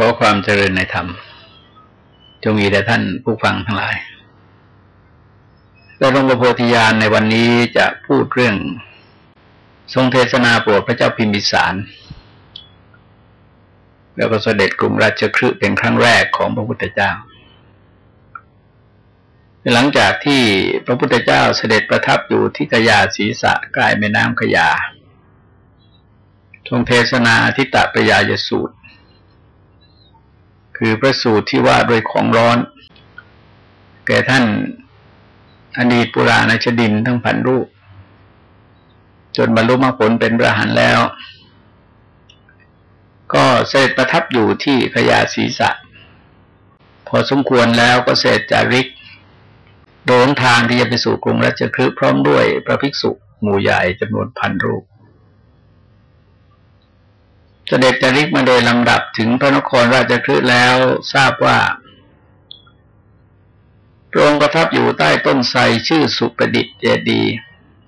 ขอความเจริญในธรรม จงมีแด่ท่านผู้ฟังทั้งหลายและหลวงพ่อโพธิญาณในวันนี้จะพูดเรื่อง ทรงเทศนาโปรดพระเจ้าพิมพิสาร แล้วก็เสด็จกรุงราชคฤห์เป็นครั้งแรกของพระพุทธเจ้า หลังจากที่พระพุทธเจ้าเสด็จประทับอยู่ที่กยาศีสะกลายแม่น้ำขยา ทรงเทศนาทิตตปยายสูตร คือพระสูตรที่ว่าด้วยของร้อน แก่ท่านอดีตปุราณชดินทั้งพันรูป จนบรรลุมรรคผลเป็นพระหันแล้ว ก็เสด็จประทับอยู่ที่พยาศีสะพอสมควรแล้วก็เสด็จจาริกโดนทางที่จะไปสู่กรุงราชคฤห์พร้อมด้วยพระภิกษุหมู่ใหญ่จำนวนพันรูป เสด็จจริกมาโดยลำดับถึงพระนครราชคฤห์แล้วทราบว่าพระองค์ประทับอยู่ใต้ต้นไทรชื่อสุประดิษฐ์เจดี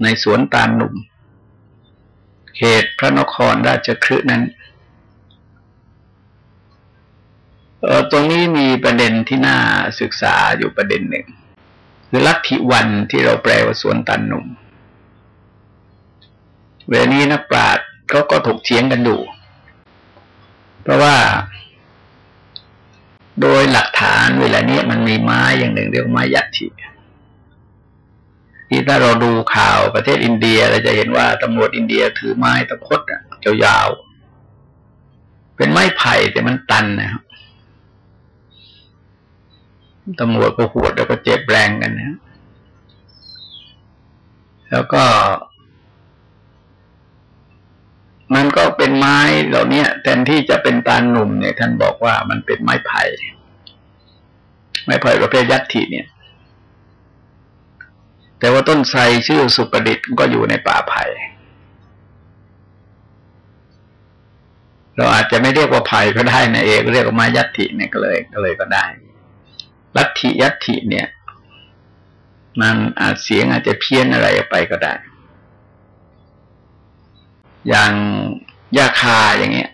ในสวนตาลหนุ่ม เขตพระนครราชคฤห์นั้นเออตรงนี้มีประเด็นที่น่าศึกษาอยู่ประเด็นหนึ่ง คือลัทธิวันที่เราแปลว่าสวนตันหนุ่ม เวลานี้นักปราชญ์เขาก็ถกเถียงกันอยู่ เพราะว่า โดยหลักฐานเวลานี้มันมีไม้อย่างหนึ่งเรียกไม้ยัตถิที่ถ้าเราดูข่าวประเทศอินเดียเราจะเห็นว่าตำรวจอินเดียถือไม้ตะพดอะยาวๆเป็นไม้ไผ่แต่มันตันนะครับตำรวจก็หวดแล้วก็เจ็บแรงกันนะ แล้วก็ มันก็เป็นไม้เหล่านี้แทนที่จะเป็นตาลหนุ่มเนี่ย ท่านบอกว่ามันเป็นไม้ไผ่ไม้ไผ่ประเภทยัตถิเนี่ย แต่ว่าต้นไทรชื่อสุประดิษฐ์ก็อยู่ในป่าไผ่เราอาจจะไม่เรียกว่าไผ่ก็ได้นะเอกเรียกว่าไม้ยัตถิเนี่ยก็เลย ก็เลยก็ได้ลัทธิยัตถิเนี่ย มันอาจเสียงอาจจะเพี้ยนอะไรไปก็ได้ อย่างยาคาอย่างเงี้ย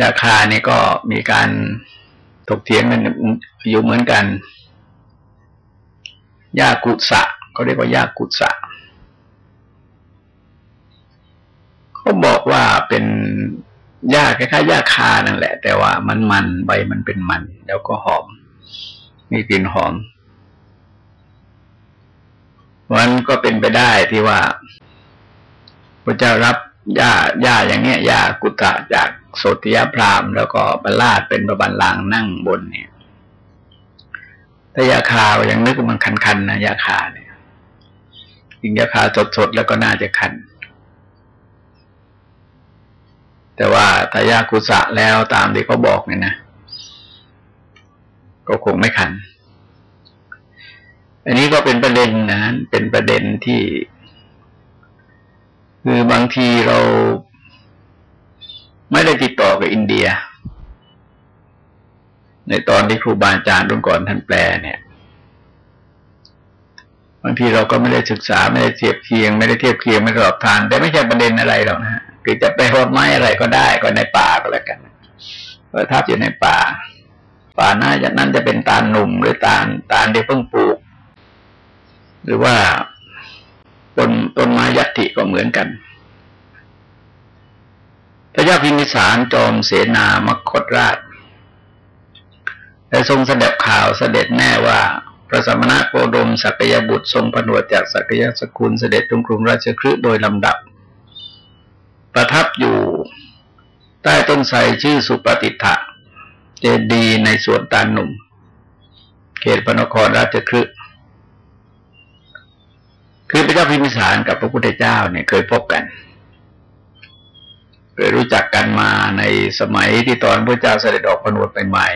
ยาคานี่ก็มีการถกเถียงกันอยู่เหมือนกันยากุสะเขาเรียกว่ายากุสะเขาบอกว่าเป็นหญ้าคล้ายๆหญ้าคานั่นแหละ แต่ว่ามันมันใบมันเป็นมัน แล้วก็หอม มีกลิ่นหอม มันก็เป็นไปได้ที่ว่าพระเจ้ารับหญ้าหญ้าอย่างเนี้ยหญ้ากุตะจากโสติยพรามแล้วก็บรรลาดเป็นประบันลางนั่งบนเนี่ยถ้ายาคาอย่างนึกมันคันๆนะยาคาเนี่ยกินยาคาสดๆแล้วก็น่าจะคัน แต่ว่าถ้ายากุสะแล้วตามที่เขาบอกเนี่ยนะ ก็คงไม่คัน อันนี้ก็เป็นประเด็นนะเป็นประเด็นที่ คือบางทีเราไม่ได้ติดต่อกับอินเดีย ในตอนที่ครูบาอาจารย์รุ่นก่อนท่านแปลเนี่ยบางทีเราก็ไม่ได้ศึกษาไม่ได้เทียบเคียง ไม่ได้เทียบเคียงไม่ได้สอบทาน แต่ไม่ใช่ประเด็นอะไรหรอกนะคือจะไปรดไม้อะไรก็ได้ก็ในป่าก็แล้วกันเพราะถ้าอยู่ในป่า ป่าน่าจะนั้นจะเป็นตาลหนุ่มหรือตาลตาลที่เพิ่งปลูก หรือว่าต้นต้นไม้ยัตติก็เหมือนกันพระเจ้าพิมิสารจอมเสนามคตราชได้ทรงเสด็จข่าวเสด็จแน่ว่า พระสมณะโคดมสักยบุตรทรงผนวดจากสักยสกุลเสด็จตรงกรุงราชคฤห์โดยลำดับ ประทับอยู่ใต้ต้นไทรชื่อสุปฏิทะเจดีในสวนตาลหนุ่ม เขตพระนครราชคฤห์ คือพระเจ้าพิมพิสารกับพระพุทธเจ้าเนี่ยเคยพบกันเคยรู้จักกันมาในสมัยที่ตอนพระเจ้าเสด็จออกพนวดใหม่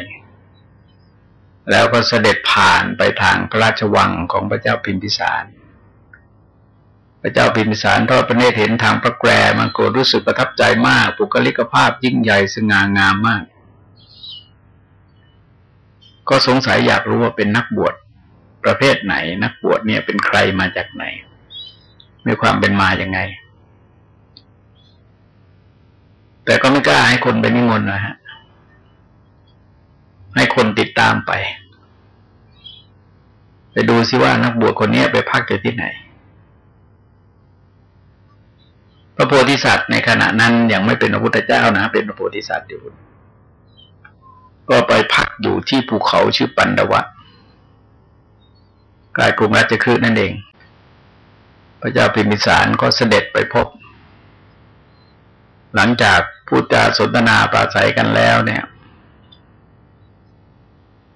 ๆแล้วก็เสด็จผ่านไปทางพระราชวังของพระเจ้าพิมพิสาร พระเจ้าพิมพิสารทอดพระเนตรเห็นทางพระแกรมันโกรรู้สึกประทับใจมากปุกลิกภาพยิ่งใหญ่สง่างามมาก ก็สงสัยอยากรู้ว่าเป็นนักบวช ประเภทไหน นักบวชเนี่ยเป็นใครมาจากไหน มีความเป็นมาอย่างไง แต่ก็ไม่กล้าให้คนไปนิมนต์นะฮะ ให้คนติดตามไป ไปดูซิว่านักบวชคนนี้ไปพักอยู่ที่ไหน พระโพธิสัตว์ในขณะนั้นยังไม่เป็นพระพุทธเจ้านะ เป็นพระโพธิสัตว์อยู่ก็ไปพักอยู่ที่ภูเขาชื่อปันดวะ กลายกรุงราชคฤห์นั่นเอง พระเจ้าพิมพิสารก็เสด็จไปพบ หลังจากพูดจาสนทนาปราศัยกันแล้วเนี่ย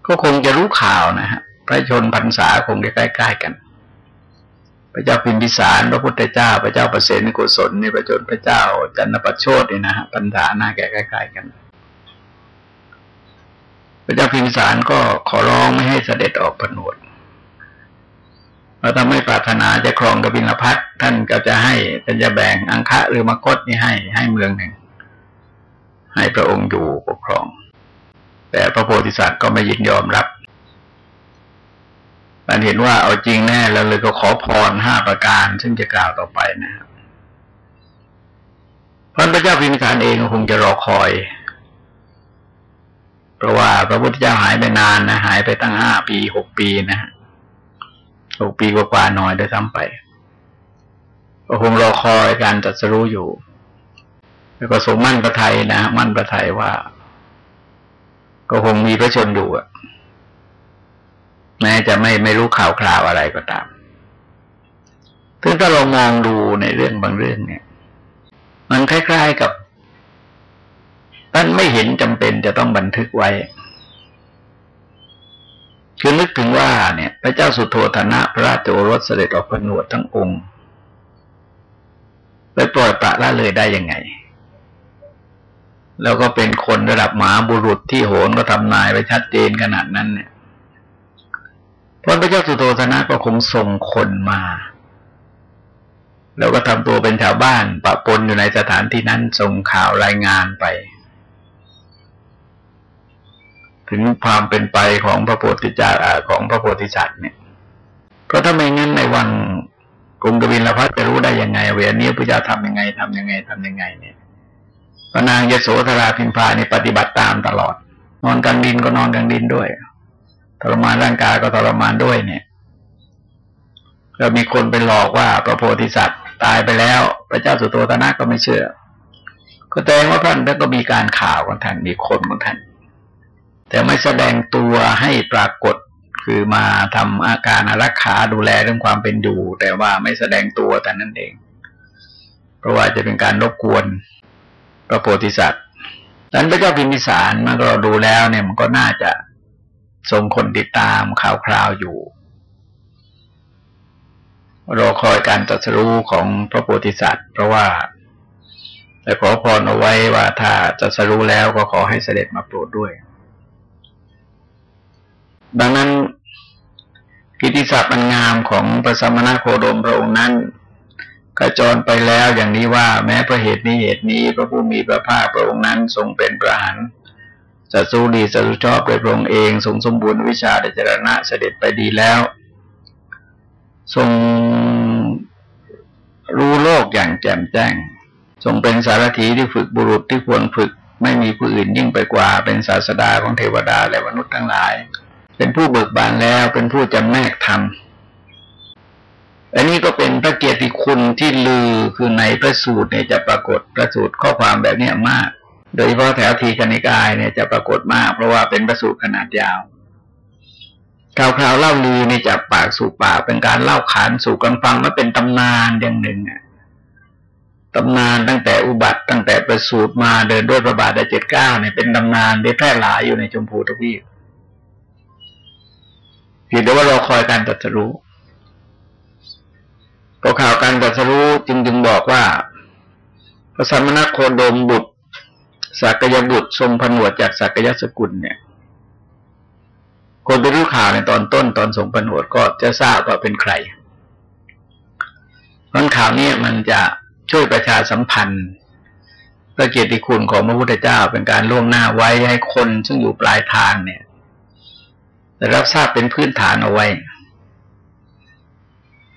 ก็คงจะรู้ข่าวนะฮะพระชนพรรษาคงจะใกล้ๆกัน พระเจ้าพิมพิสารพระพุทธเจ้า พระเจ้าประเสริฐกุศลนี่พระชนพระเจ้า จันทประโชดนี่นะฮะพรรษาหน้าแก่ใกล้ๆกันพระเจ้าพิมพิสารก็ขอร้องไม่ให้เสด็จออกผนวด เราถ้าไม่ปรารถนาจะครองกบิลพัทท่านก็จะให้เป็นจะแบ่งอังคะหรือมคตนี่ให้ให้เมืองหนึ่ง ให้พระองค์อยู่ปกครอง แต่พระโพธิสัตว์ก็ไม่ยินยอมรับมันเห็นว่าเอาจริงแน่แล้วเลยก็ขอพรห้าประการ ซึ่งจะกล่าวต่อไปนะครับพระพระเจ้าพิมพิสารเองคงจะรอคอย เพราะว่าพระพุทธเจ้าหายไปนานนะหายไปตั้งห้าปีหกปีนะฮะ หกปีกว่าๆหน่อยได้ซ้ำไปก็คงรอคอยการจัดสรู้อยู่ แล้วก็สมมั่นประไทยนะมั่นประไทยว่า ก็คงมีพระชนอยู่อะแม้จะไม่ไม่รู้ข่าวคราวอะไรก็ตามถึงถ้าเรามองดูในเรื่องบางเรื่องเนี่ย มันคล้ายๆกับท่านไม่เห็นจำเป็นจะต้องบันทึกไว้ คือนึกถึงว่าเนี่ย พระเจ้าสุโธธนะพระราชโอรสเสด็จออกพนวดทั้งองค์ไปปล่อยปละละเลยได้ยังไง แล้วก็เป็นคนระดับหมาบุรุษที่โหนก็ทำนายไปชัดเจนขนาดนั้นเนี่ยพระพระเจ้าสุโธธนะก็คงส่งคนมา แล้วก็ทำตัวเป็นชาวบ้านปะปนอยู่ในสถานที่นั้นส่งข่าวรายงานไป ถึงความเป็นไปของพระโพธิจารของพระโพธิสัตว์เนี่ย เพราะถ้าไม่งั้นในวันกรุงกบินลพัทจะรู้ได้ยังไงเวลานี้พระเจ้าทำยังไงทำยังไงทำยังไงเนี่ยพระนางยโสธราพิมพาเนี่ปฏิบัติตามตลอด นอนกลางดินก็นอนกลางดินด้วยทรมานร่างกายก็ทรมานด้วยเนี่ยแล้วมีคนไปหลอกว่าพระโพธิสัตว์ตายไปแล้ว พระเจ้าสุโธทนะก็ไม่เชื่อ ก็แสดงว่าท่านก็มีการข่าวของท่านมีคนของท่าน แต่ไม่แสดงตัวให้ปรากฏคือมาทำอาการอารักขาดูแลเรื่องความเป็นอยู่ แต่ว่าไม่แสดงตัวแต่นั่นเอง เพราะว่าจะเป็นการรบกวนพระโพธิสัตว์นั้นพระเจ้าพิมพิสารมันก็ดูแล้วเนี่ยมันก็น่าจะทรงคนติดตามข่าวคราวอยู่รอคอยการตรัสรู้ของพระโพธิสัตว์ เพราะว่าแต่ขอพรเอาไว้ว่าถ้าจะสรู้แล้วก็ขอให้เสด็จมาโปรดด้วย ดังนั้นกิติศัพท์อันงามของพระสมณโคดมพระองค์นั้นกระจรไปแล้วอย่างนี้ว่า แม้ประเหตุนี้เหตุนี้พระผู้มีพระภาคพระองค์นั้นทรงเป็นประหารสัตสูดีสัตชอบโดยพระองค์เองทรงสมบูรณ์วิชาเดจรณะเสด็จไปดีแล้ว ทรงรู้โลกอย่างแจ่มแจ้ง ทรงเป็นสารถีที่ฝึกบุรุษที่ควรฝึก ไม่มีผู้อื่นยิ่งไปกว่า เป็นศาสดาของเทวดาและมนุษย์ทั้งหลาย เป็นผู้เบิกบานแล้วเป็นผู้จำแนกธรรมอันนี้ก็เป็นพระเกียรติคุณที่ลือคือในพระสูตรเนี่ยจะปรากฏพระสูตรข้อความแบบนี้มาก โดยเฉพาะแถวทีกนิกายเนี่ยจะปรากฏมาก เพราะว่าเป็นพระสูตรขนาดยาวข่าวคราวเล่าลือนี่จากปากสู่ปากเป็นการเล่าขานสู่กันฟังมาเป็นตำนานอย่างหนึ่งอะตำนานตั้งแต่อุบัติตั้งแต่ประสูตรมาเดินด้วยประบาทได้เจ็ดเก้าเนี่ยเป็นตำนานได้แพร่หลายอยู่ในชมพูทวีป พียงแต่ว่าเราคอยการตัดสู้ ก็ข่าวการตัดสู้จึงจึงบอกว่า พระสมณโคดมบุตรสักยบุตรทรงผนวดจากสักยสกุลเนี่ยคนไปรู้ข่าวในตอนต้นตอนทรงผนวดก็จะทราบว่าเป็นใครเพราะข่าวนี้มันจะช่วยประชาสัมพันธ์พระเกียรติคุณของพระพุทธเจ้าเป็นการล่วงหน้าไว้ให้คนซึ่งอยู่ปลายทางเนี่ย ได้รับทราบเป็นพื้นฐานเอาไว้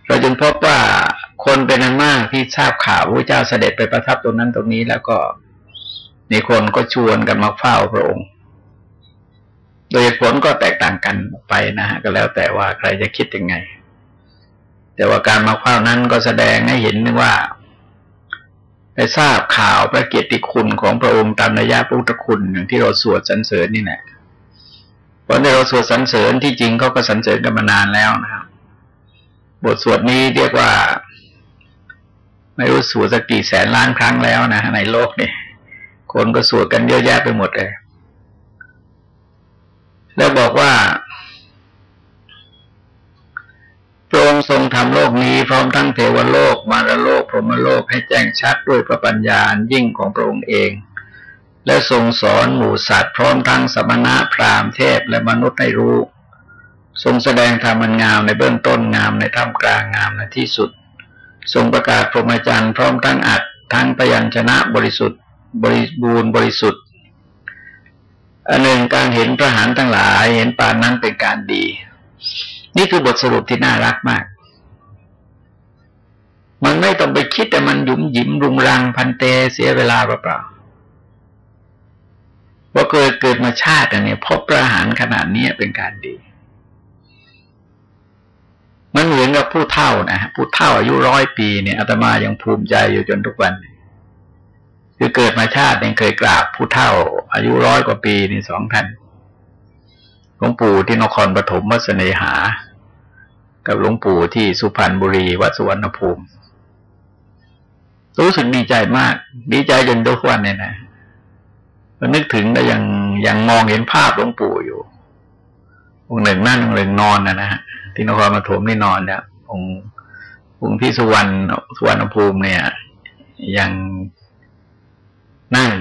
เราจึงพบว่าคนเป็นอันมากที่ทราบข่าวพระเจ้าเสด็จไปประทับตรงนั้นตรงนี้แล้วก็นี่คนก็ชวนกันมาเฝ้าพระองค์ โดยผลก็แตกต่างกันไปนะฮะก็แล้วแต่ว่าใครจะคิดยังไง แต่ว่าการมาเฝ้านั้นก็แสดงให้เห็นว่าได้ทราบข่าวพระเกียรติคุณของพระองค์ตามนัยยะพุทธคุณอย่างที่เราสวดสรรเสริญนี่แหละ เพราะในเราสวดสรรเสริญที่จริงเขาก็สรรเสริญกันมานานแล้วนะครับ บทสวดนี้เรียกว่า ไม่รู้สวดสักกี่แสนล้านครั้งแล้วนะในโลกนี่คนก็สวดกันเยอะแยะไปหมดเลย แล้วบอกว่าพระองค์ทรงทำโลกนี้พร้อมทั้งเทวโลก มารโลกพรหมโลกให้แจ้งชัดด้วยพระปัญญายิ่งของพระองค์เอง และทรงสอนหมู่สัตว์พร้อมทั้งสมณะพราหมณ์เทพและมนุษย์ให้รู้ ทรงแสดงธรรมันงามในเบื้องต้นงามในท่ามกลางงามในที่สุด ทรงประกาศพรหมจรรย์พร้อมทั้งอัดทั้งพยัญชนะบริสุทธิ์ บริบูรณ์บริสุทธิ์อันหนึ่งการเห็นพระหานทั้งหลายเห็นปานนั้นเป็นการดี นี่คือบทสรุปที่น่ารักมาก มันไม่ต้องไปคิดแต่มันหยุมหยิมรุงรังพันเตเสียเวลาเปล่าๆ ว่าเกิดเกิดมาชาติอันนี้พบประหารขนาดนี้เป็นการดี มันเหมือนกับผู้เท่านะผู้เท่าอายุร้อยปีเนี่ยอาตมายังภูมิใจอยู่จนทุกวัน คือเกิดมาชาติเองเคยกราบผู้เท่า อายุร้อยกว่าปีนี่สองท่านหลวงปู่ที่นครปฐมวัดเสนหา กับหลวงปู่ที่สุพรรณบุรีวัดสุวรรณภูมิ รู้สึกดีใจมาก ดีใจจนทุกวันเนี่ยนะ ก็นึกถึงแล้วยังยังมองเห็นภาพหลวงปู่อยู่องค์หนึ่งนั่งองค์หนึ่งนอนนะนะฮะที่นครปฐมนี่นอนเนี่ยองค์องค์ที่สุวรรณสุวรรณภูมิเนี่ย ยังนั่ง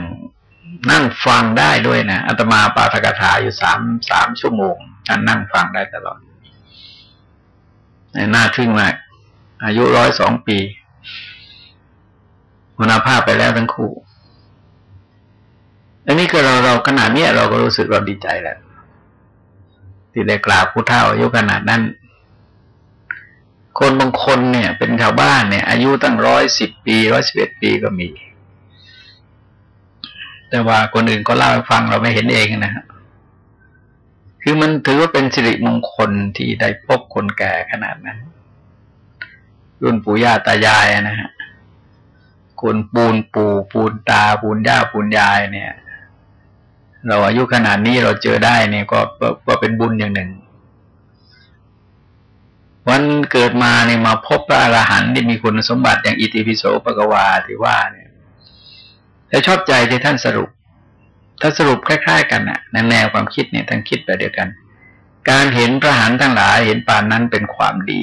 นั่งฟังได้ด้วยนะอาตมาปาฐกถาอยู่สามสามชั่วโมงท่านนั่งฟังได้ตลอดน่าทึ่งมาก อายุร้อยสองปีคุณภาพไปแล้วทั้งคู่ อันนี้ก็เราเราขนาดนี้เราก็รู้สึกเราดีใจแล้ว ที่ได้กราบผู้เฒ่าอายุขนาดนั้น คนบางคนเนี่ย เป็นชาวบ้านเนี่ย อายุตั้งร้อยสิบปีร้อยสิบเอ็ดปีก็มี แต่ว่าคนอื่นก็เล่าให้ฟังเราไม่เห็นเองนะฮะคือมันถือว่าเป็นสิริมงคลที่ได้พบคนแก่ขนาดนั้น รุ่นปู่ย่าตายายนะฮะคนปูนปู่ปูนตาปูนย่าปูนยายเนี่ย เราอายุขนาดนี้เราเจอได้เนี่ยก็ก็เป็นบุญอย่างหนึ่ง วันเกิดมาเนี่ยมาพบพระอรหันต์ที่มีคุณสมบัติอย่างอิติปิโสปะกวาที่ว่าเนี่ยแต่ชอบใจที่ท่านสรุป ถ้าสรุปคล้าย ๆ กันนะในแนวความคิดเนี่ยท่านคิดไปเดียวกัน การเห็นพระหันทั้งหลายเห็นปานนั้นเป็นความดี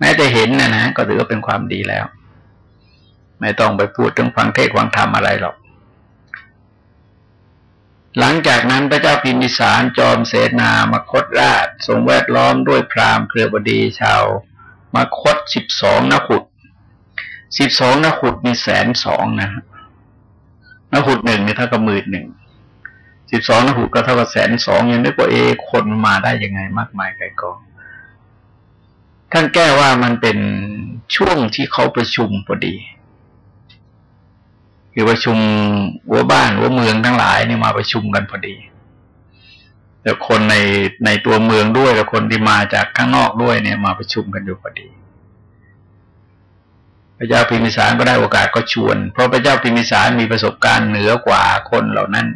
แม้แต่เห็นนะนะก็ถือว่าเป็นความดีแล้ว ไม่ต้องไปพูดถึงฟังเทศฟังธรรมอะไรหรอก หลังจากนั้นพระเจ้าพิมพิสารจอมเสนามคตราช ทรงแวดล้อมด้วยพราหมณ์เครือบดีชาวมคตสิบสองนขุดสิบสองนขุดมีแสนสองนะนหุดหนึ่งเนี่ยเท่ากับหมื่นหนึ่งสิบสองนหุดก็เท่ากับแสนสองยังนึกว่าเอคนมาได้ยังไงมากมายไกลกองท่านแก้ว่ามันเป็นช่วงที่เขาประชุมพอดี คือประชุมหัวบ้านหัวเมืองทั้งหลายนี่มาประชุมกันพอดีแต่คนในในตัวเมืองด้วยและคนที่มาจากข้างนอกด้วยเนี่ยมาประชุมกันอยู่พอดี พระเจ้าพิมิสารก็ได้โอกาสก็ชวน เพราะพระเจ้าพิมิสารมีประสบการณ์เหนือกว่าคนเหล่านั้น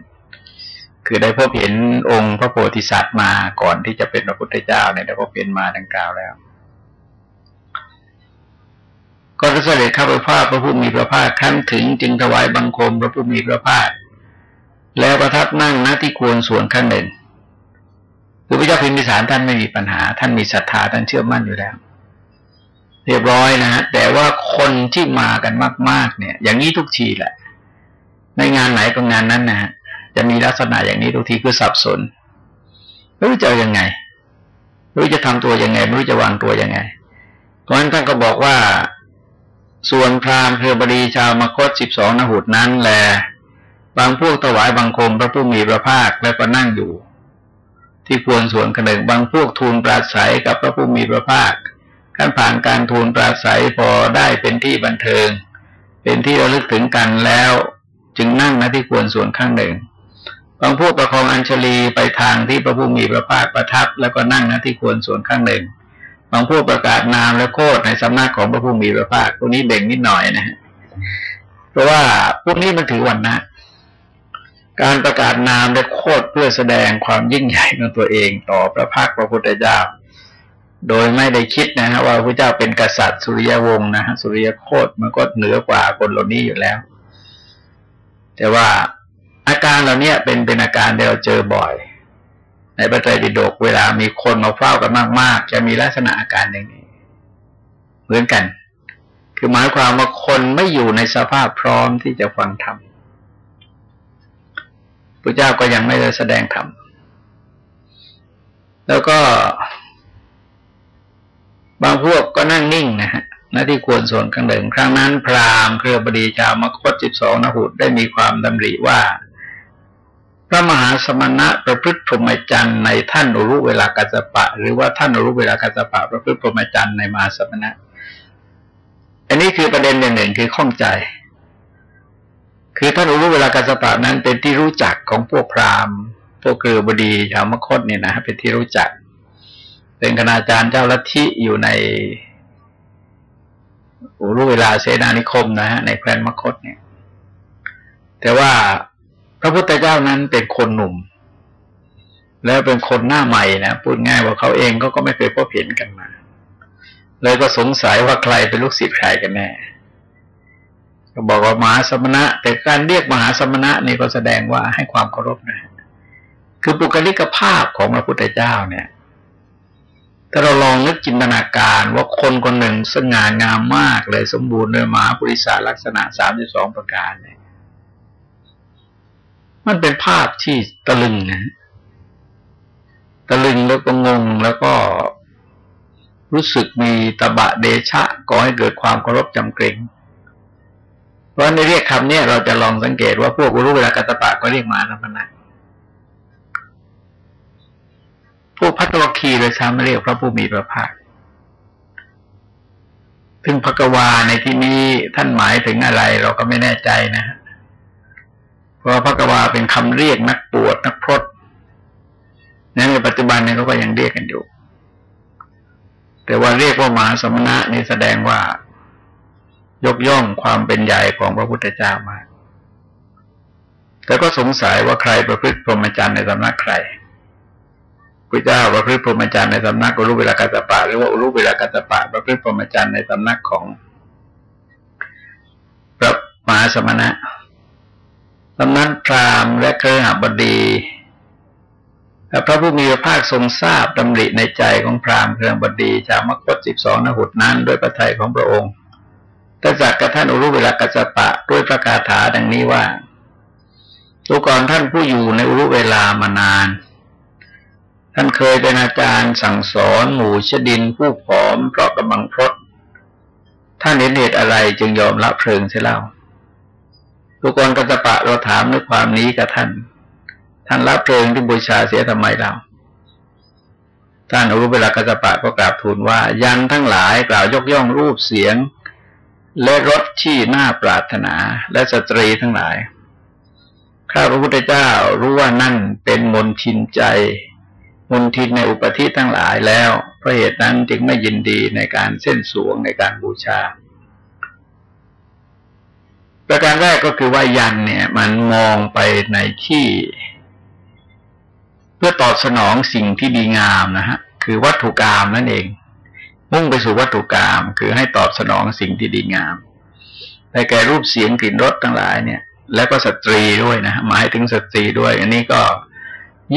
คือได้พบเห็นองค์พระโพธิสัตว์มาก่อนที่จะเป็นพระพุทธเจ้าเนี่ยได้พบเห็นมาดังกล่าวแล้ว ก็เสด็จเข้าไปภาพพระผู้มีพระภาคขั้นถึงจึงถวายบังคมพระผู้มีพระภาค แล้วประทับนั่งณที่ควรส่วนขั้นหนึ่งคือพระเจ้าพิมพิสารท่านไม่มีปัญหา ท่านมีศรัทธาท่านเชื่อมั่นอยู่แล้ว เรียบร้อยนะฮะแต่ว่าคนที่มากันมาก ๆ เนี่ย อย่างนี้ทุกทีแหละ ในงานไหนก็งานนั้นนะฮะจะมีลักษณะอย่างนี้ทุกทีคือสับสนไม่รู้จะยังไงไม่รู้จะทำตัวยังไงไม่รู้จะวางตัวยังไงเพราะฉะนั้นท่านก็บอกว่า ส่วนพราหมณ์เทอบดีชาวมคตสิบสองนหุดนั้นแล บางพวกถวายบังคมพระผู้มีพระภาคและก็นั่งอยู่ ที่ควรส่วนกระหนึ่งบางพวกทูลปราศัยกับพระผู้มีพระภาคขั้นผ่านการทูลปราศัยพอได้เป็นที่บันเทิง เป็นที่ระลึกถึงกันแล้วจึงนั่งณที่ควรส่วนข้างหนึ่ง บางพวกประคองอัญชลีไปทางที่พระผู้มีพระภาคประทับ แล้วก็นั่งณที่ควรส่วนข้างหนึ่ง บางพวกประกาศนามและโคดในสำนักของพระผู้มีพระภาคพวกนี้เบ่งนิดหน่อยนะฮะเพราะว่าพวกนี้มันถือวันนะการประกาศนามและโคดเพื่อแสดงความยิ่งใหญ่ของตัวเองต่อพระภาคพระพุทธเจ้าโดยไม่ได้คิดนะฮะว่าพระเจ้าเป็นกษัตริย์สุริยวงศ์นะฮะสุริยโคดมันก็เหนือกว่าคนเหล่านี้อยู่แล้ว แต่ว่าอาการเหล่านี้เป็นเป็นอาการที่เราเจอบ่อย ในพระไตรปิฎกเวลามีคนมาเฝ้ากันมาก ๆ จะมีลักษณะอาการอย่างนี้ เหมือนกัน คือหมายความว่าคนไม่อยู่ในสภาพพร้อมที่จะฟังธรรมพระเจ้าก็ยังไม่ได้แสดงธรรมแล้วก็ บางพวกก็นั่งนิ่งนะฮะหน้าที่ควรส่วนข้างหนึ่ง ครั้งนั้นพราหมณ์เครือบดีชาวมคตสิบสองนหุดได้มีความดำริว่า ระมหาสมณะประพฤติพรหมจรรย์ในท่านอรุเวลากัสปะ หรือว่าท่านอรุเวลากัสปะ ประพฤติพรหมจรรย์ในมหาสมณะ อันนี้คือประเด็นอย่างหนึ่งคือข้องใจ คือท่านรู้เวลากาสปะนั้นเป็นที่รู้จักของพวกพราหมณ์ พวกเกลือบดีชาวมคตเนี่ยนะเป็นที่รู้จัก เป็นคณาจารย์เจ้าลัทธิอยู่ในรู้เวลาเสนานิคมนะฮะในแคว้นมคตเนี่ย แต่ว่า ระพุทธเจ้านั้นเป็นคนหนุ่ม แล้วเป็นคนหน้าใหม่นะพูดง่ายว่าเขาเองก็ก็ไม่เคยพบเห็นกันมาเลยก็สงสัยว่าใครเป็นลูกศิษย์ใครกันแน่ก็บอกว่ามหาสมณะ แต่การเรียกมหาสมณะนี่ก็แสดงว่าให้ความเคารพนะคือปุคลิกภาพของพระพุทธเจ้าเนี่ยถ้าเราลองนึกจินตนาการว่าคนคนหนึ่งสง่างามมากเลยสมบูรณ์เลยมหาปุริสาลักษณะสามสิบสองประการเนี่ย มันเป็นภาพที่ตะลึงนะตะลึงแล้วก็งงแล้วก็รู้สึกมีตบะเดชะก่อให้เกิดความเคารพจำเกรงเพราะในเรียกคำนี้เราจะลองสังเกตว่าพวกรู้เวลากัตปะก็เรียกมานะพนะพวกพัตวคีเลยซ้ำเรียกพระผู้มีพระภาคถึงพระกวาในที่นี้ท่านหมายถึงอะไรเราก็ไม่แน่ใจนะเพ ราะพระกวาเป็นคำเรียกนักปวดนักพรตนั้นในปัจจุบันนี้เขาก็ยังเรียกกันอยู่ แต่ว่าเรียกว่ามหาสมณะนี่แสดงว่ายกย่องความเป็นใหญ่ของพระพุทธเจ้ามากแต่ก็สงสัยว่าใครประพฤติพรหมจรรย์ในสำนักใครพระเจ้าประพฤติพรหมจรรย์ในสำนักอุรุเวลากัตปะหรือว่าอุรุเวลากัตปะประพฤติพรหมจรรย์ในสำนักของพระมหาสมณะ สำนักพรามและเครือหบดีพระผู้มีพระภาคทรงทราบดำริในใจของพรามเครือบดีชาวมคตสิบสองนหุดนั้นด้วยพระทัยของพระองค์ถ้าจากกระท่านอุรุเวลากัจปะด้วยประกาศาดังนี้ว่าตัวก่อนท่านผู้อยู่ในอุรุเวลามานาน ท่านเคยเป็นอาจารย์สั่งสอนหมู่ชดินผู้ผอมเพราะกำลังพรตท่านเห็นเหตุอะไรจึงยอมละเพลิงเสียแล้ว ตัวก่อนกัจปะเราถามด้วยความนี้กับท่าน ท่านละเพลิงที่บูชาเสียทำไมเราท่านอรุเวลากัจปะก็กราบทูลว่า ยันทั้งหลายกล่าวยกย่องรูปเสียง และรสที่น่าปรารถนาและสตรีทั้งหลาย ข้าพระพุทธเจ้ารู้ว่านั่นเป็นมนทินใจ มนทินในอุปธิทั้งหลายแล้วเพราะเหตุนั้นจึงไม่ยินดีในการเส้นสวงในการบูชา ประการแรกก็คือว่ายันเนี่ย มันมองไปในที่ เพื่อตอบสนองสิ่งที่ดีงามนะฮะ คือวัตถุกรรมนั่นเอง มุ่งไปสู่วัตถุกามคือให้ตอบสนองสิ่งที่ดีงามในแก่รูปเสียงกลิ่นรสทั้งหลายเนี่ย แล้วก็สตรีด้วยนะหมายถึงสตรีด้วย อันนี้ก็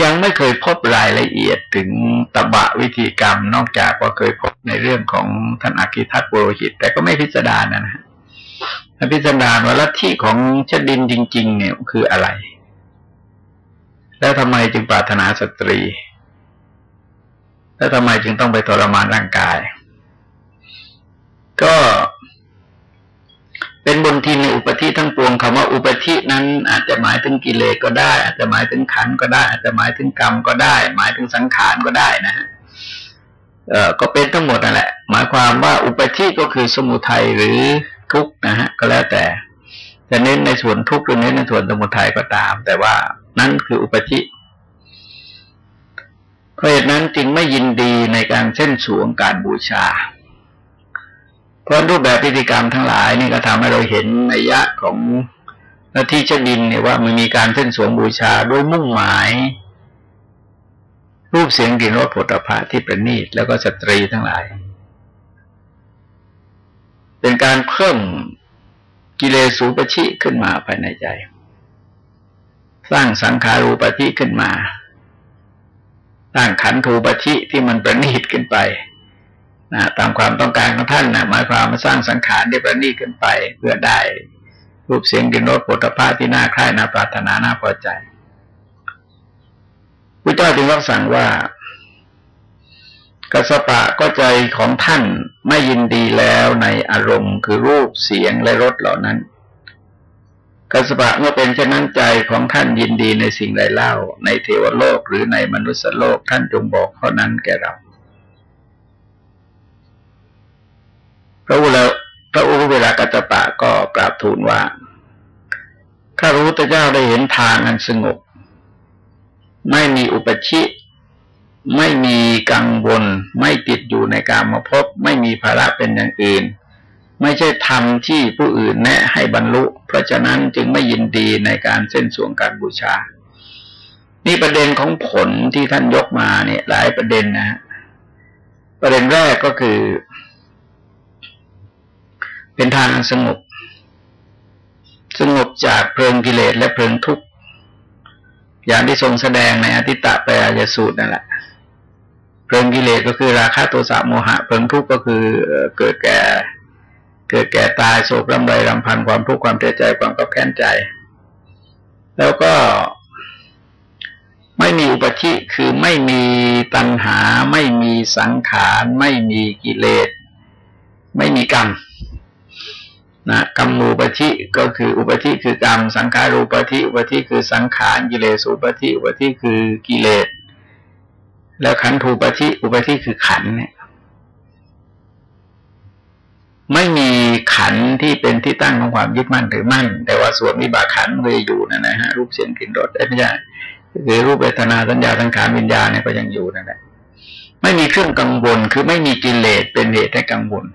ยังไม่เคยพบรายละเอียดถึงตบะวิธีกรรม นอกจากว่าเคยพบในเรื่องของท่านอัคคิทัตปุโรหิต แต่ก็ไม่พิจารณานะฮะ พิจารณาว่าลัทธิของชฎิลจริง ๆ เนี่ยคืออะไร แล้วทำไมจึงปรารถนาสตรี แล้วทำไมจึงต้องไปทรมานร่างกาย ก็เป็นบนทีในอุปธิทั้งปวงคำว่าอุปธินั้นอาจจะหมายถึงกิเลสก็ได้ อาจจะหมายถึงขันก็ได้ อาจจะหมายถึงกรรมก็ได้ หมายถึงสังขารก็ได้นะฮะเอ่อก็เป็นทั้งหมดนั่นแหละ หมายความว่าอุปธิก็คือสมุทัยหรือ ทุกนะฮะก็แล้วแต่จะเน้นในส่วนทุกข์หรือเน้นในส่วนสมุทัยก็ตาม แต่ว่านั่นคืออุปธิเพราะเหตุนั้นจึงไม่ยินดีในการเส้นสวงการบูชา เพราะรูปแบบพิธีกรรมทั้งหลายนี่ก็ทำให้เราเห็นนัยยะของหน้าที่เจ้าดินเนี่ยว่ามันมีการเส้นสวงบูชาด้วยมุ่งหมาย รูปเสียงกลิ่นรสผลิตภัณฑ์ที่ประณีตแล้วก็สตรีทั้งหลาย เป็นการเพิ่มกิเลสูปชิขึ้นมาภายในใจ สร้างสังขารูปชิขึ้นมา สร้างขันธูปชิที่มันประณีตขึ้นไปนะตามความต้องการของท่านนะหมายความมาสร้างสังขารที่ประณีตขึ้นไป เพื่อได้รูปเสียงกลิ่นรสผลิภัณฑ์ที่น่าใคร่น่าปรารถนาน่าพอใจพระเจ้าจึงรับสั่งว่า กัสปะก็ใจของท่านไม่ยินดีแล้วในอารมณ์คือรูปเสียงและรสเหล่านั้นกัสปะเมื่อเป็นเช่นนั้นใจของท่านยินดีในสิ่งใดเล่า ในเทวโลกหรือในมนุษยโลกท่านจงบอกข้อนั้นแก่เราพระอุลพระอุเวลากัจปะก็กราบทูลว่าข้ารู้พระเจ้าได้เห็นทางอันสงบ ไม่มีอุปชิ ไม่มีกังวลไม่ติดอยู่ในการมาพบ ไม่มีภาระเป็นอย่างอื่น ไม่ใช่ทำที่ผู้อื่นแนะให้บรรลุ เพราะฉะนั้นจึงไม่ยินดีในการเส้นสวงการบูชา นี่ประเด็นของผลที่ท่านยกมาเนี่ย หลายประเด็นนะประเด็นแรกก็คือ เป็นทางสงบ สงบจากเพลิงกิเลสและเพลิงทุกข์อย่างที่ทรงแสดงในอธิตตะปยายสูตรนั่นแหละ เพลิงกิเลสก็คือราคะโทสะโมหะเพลิงทุกข์ก็คือเกิดแก่ เกิดแก่ตายโศกรำไรรำพันความทุกข์ความเสียใจความก็แค้นใจ แล้วก็ไม่มีอุปธิคือไม่มีตัณหา ไม่มีสังขาร ไม่มีกิเลส ไม่มีกรรมนะกรรมูปธิก็คืออุปธิคือกรรม สังขารูปธิอุปธิคือสังขารกิเลสอุปธิอุปธิคือกิเลส แล้วขันธูปธิอุปธิคือขันเนี่ย ไม่มีขันที่เป็นที่ตั้งของความยึดมั่นหรือมั่น แต่ว่าส่วนวิบากขันมันจะอยู่นะนะฮะรูปเสียงกลิ่นรสไม่ใช่คือรูปเวทนาสัญญาสังขารวิญญาณเนี่ยก็ยังอยู่นั่นแหละไม่มีเครื่องกังวลคือไม่มีกิเลสเป็นเหตุให้กังวล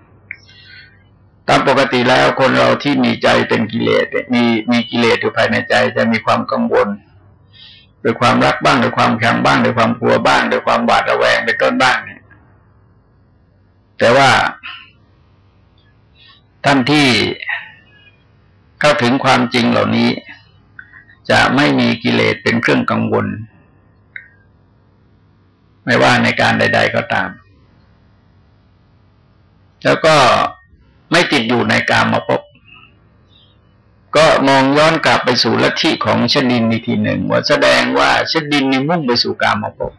ตามปกติแล้วคนเราที่มีใจเป็นกิเลสมีมีกิเลสอยู่ภายในใจจะมีความกังวล โดยความรักบ้างโดยความแข็งบ้างโดยความกลัวบ้างโดยความหวาดระแวงเป็นต้นบ้างเนี่ย แต่ว่าท่านที่เข้าถึงความจริงเหล่านี้ จะไม่มีกิเลสเป็นเครื่องกังวล ไม่ว่าในการใด ๆ ก็ตาม แล้วก็ไม่ติดอยู่ในการมาพบ ก็มองย้อนกลับไปสู่ลัทธิของชดินในทีหนึ่งว่าแสดงว่าชดินนี่มุ่งไปสู่การมาพบ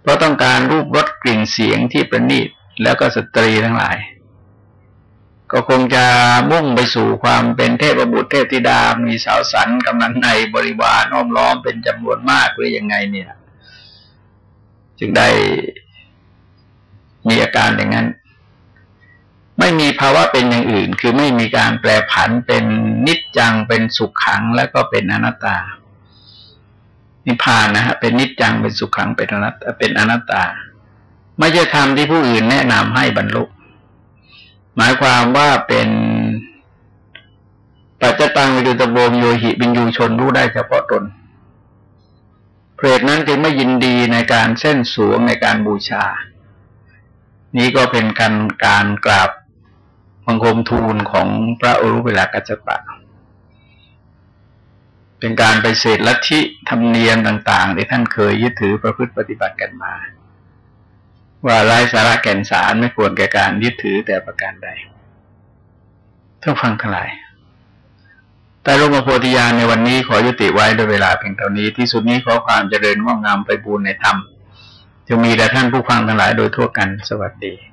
เพราะต้องการรูปรสกลิ่นเสียงที่ประณีตแล้วก็สตรีทั้งหลาย ก็คงจะมุ่งไปสู่ความเป็นเทพบุตรเทพธิดา มีสาวสันกำลังในบริวารอ้อมล้อมเป็นจำนวนมากหรือยังไงเนี่ย จึงได้มีอาการอย่างนั้น ไม่มีภาวะเป็นอย่างอื่น คือไม่มีการแปรผันเป็นนิจจังเป็นสุขขังแล้วก็เป็นอนัตตา นิพพานนะฮะเป็นนิจจังเป็นสุขขังเป็นอนัตตาเป็นอนัตตา ไม่ใช่ธรรมที่ผู้อื่นแนะนำให้บรรลุ หมายความว่าเป็นปัจจตังวิดุตโบมโยหิบินยูชนรู้ได้เฉพาะตนเพรตนั้นจึงไม่ยินดีในการเส้นสวงในการบูชา นี้ก็เป็นการการกราบ บังคมทูลของพระอรุเวลากัจจปะ เป็นการไปเสดลัทธิธรรมเนียมต่าง ๆ ที่ท่านเคยยึดถือประพฤติปฏิบัติกันมา ว่าไร้สาระแก่นสารไม่ควรแก่การยึดถือแต่ประการใดท่านฟังทั้งหลายแต่ลงมาโพธิญาณในวันนี้ขอยุติไว้โดยเวลาเพียงเท่านี้ที่สุดนี้ขอความเจริญงอกงามไปบูรณนธรรมจะมีแต่ท่านผู้ฟังทั้งหลายโดยทั่วกันสวัสดี